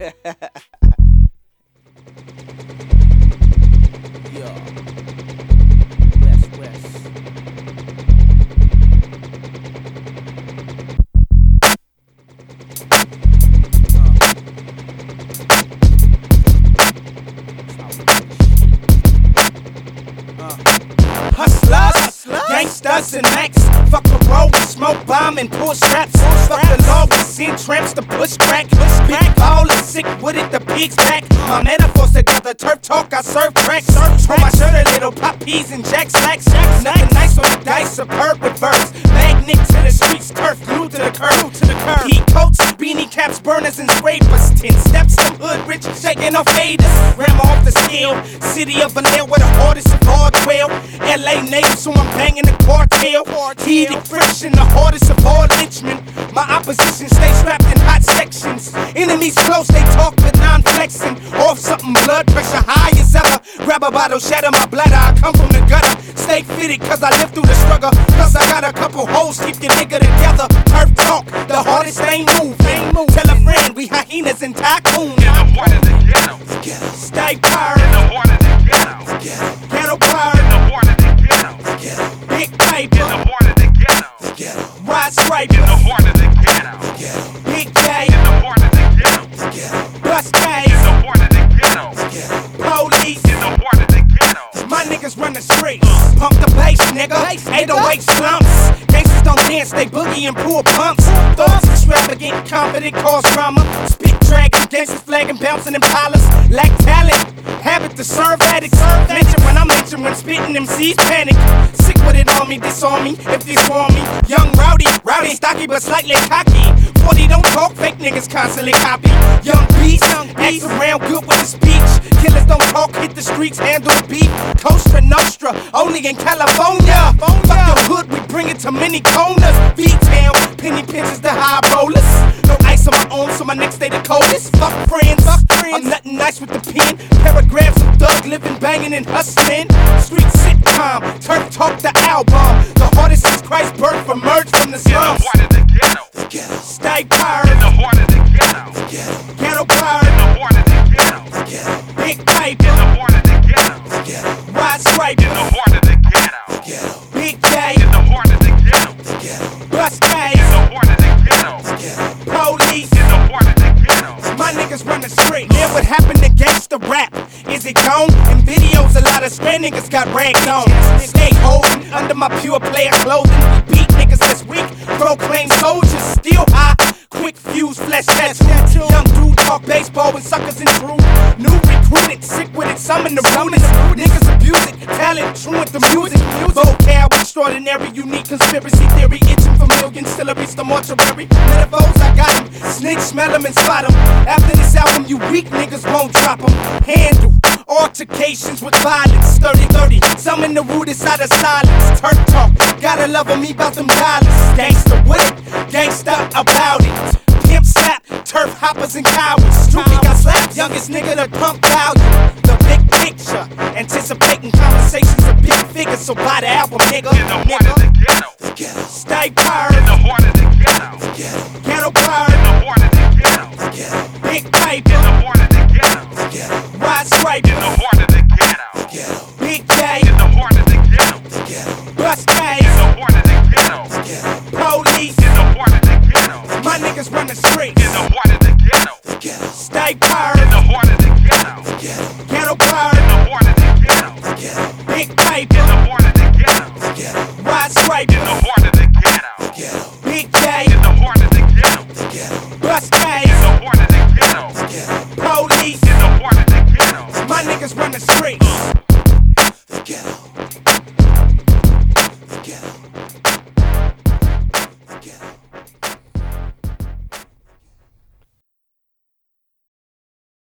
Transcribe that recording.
yeah. West, west. Hustlers, gangsters, and Max. Fuck a roll, smoke bomb and pull straps. Fuck the law, we send tramps to push crack. Big ball and sick with it, the pigs back. My metaphors together, turf talk, I serve tracks. On my shirt, a little pop peas and jack slacks. Nothing nice on the dice, superb reverse. Magnet to the streets, turf glued to the curb. To the curb. Heat coats, beanie caps, burners, and scrapers. Ten steps, to hood rich, shaking off haters. Ram off the scale. City of Vallejo, where the hardest of all dwell. LA native, so I'm banging the cartel. Heated friction, the hardest of all lynchmen. My opposition stay strapped in hot sections. Enemies close, they talk but non flexing. Off something, blood pressure high as ever. Grab a bottle, shatter my bladder. I come from the gutter. Stay fitted, cause I live through the struggle. Plus, I got a couple hoes, keep your nigga together. Turf talk, the hardest ain't move. Tell a friend, we hyenas and tycoon. Wide In the scrapers, heart of the ghetto. big J, In the heart of the ghetto. bus In the heart of the ghetto. police. In the heart of the ghetto. My niggas run the streets. Pump the bass, nigga. 808 slumps. Gangsters don't dance, they boogie and pull pumps. Thoughts extravagant, confident, cause drama. Spit dragging, gangsters flagging, bouncing in pilots. Lack talent, habit to serve addicts. Mention when I'm mention when spitting MCs panic. Sick with it on me, disarm me, if this want me. Young rowdy, rowdy, stocky but slightly cocky. 40 don't talk, fake niggas constantly copy. Young beast, young acts around good with the speech. Killers don't talk, hit the streets, handle the beat. Costa Nostra, only in California. Fuck your hood, we bring it to many corners. V-Town, penny pinches the high rollers. No ice on my arm, so my next day the coldest. Fuck friends, fuck banging and hustling. Street sitcom, turf talk the album. The hardest is Christ birth emerged from the In the slums. of the ghetto. Stay In the heart of the ghetto. ghetto In the heart of the ghetto. big In paper, the heart of the ghetto. wide In the scrapers, heart of the lot of strand niggas got ragged on. Stay holding under my pure player clothing. Beat niggas this week. Proclaim soldiers, still high. Quick fuse, flesh tattoo. Young dude talk baseball with suckers and crew. New recruited, sick with it, some in the rudest. Niggas abuse it, talent, truant the music. Vocab extraordinary, unique conspiracy theory. Itching for millions, still I reach the mortuary. Metaphors, I got got 'em. Snitch, smell 'em and spot 'em. After this album, you weak niggas won't drop 'em. Handle altercations with violence. 30 30, some in the rudest out of silence. Turf talk, gotta love me about them dollars. Gangsta with it, gangsta about it. Pimp slap, turf hoppers and cowards. Strooky got slapped, youngest nigga to pump value. The big picture, anticipating conversations of big figures. So buy the album, nigga. In the heart of the ghetto. Stay In the heart the streets. In the heart of the ghetto. The ghetto. Stay power. In the heart of the ghetto. The ghetto. Ghetto power. In the heart of the ghetto. The ghetto. Big paper. In the heart of the ghetto. The ghetto. Wide scraper. In the heart of the ghetto. The ghetto. Big J. In the heart of the ghetto. The ghetto. Bust face. In the heart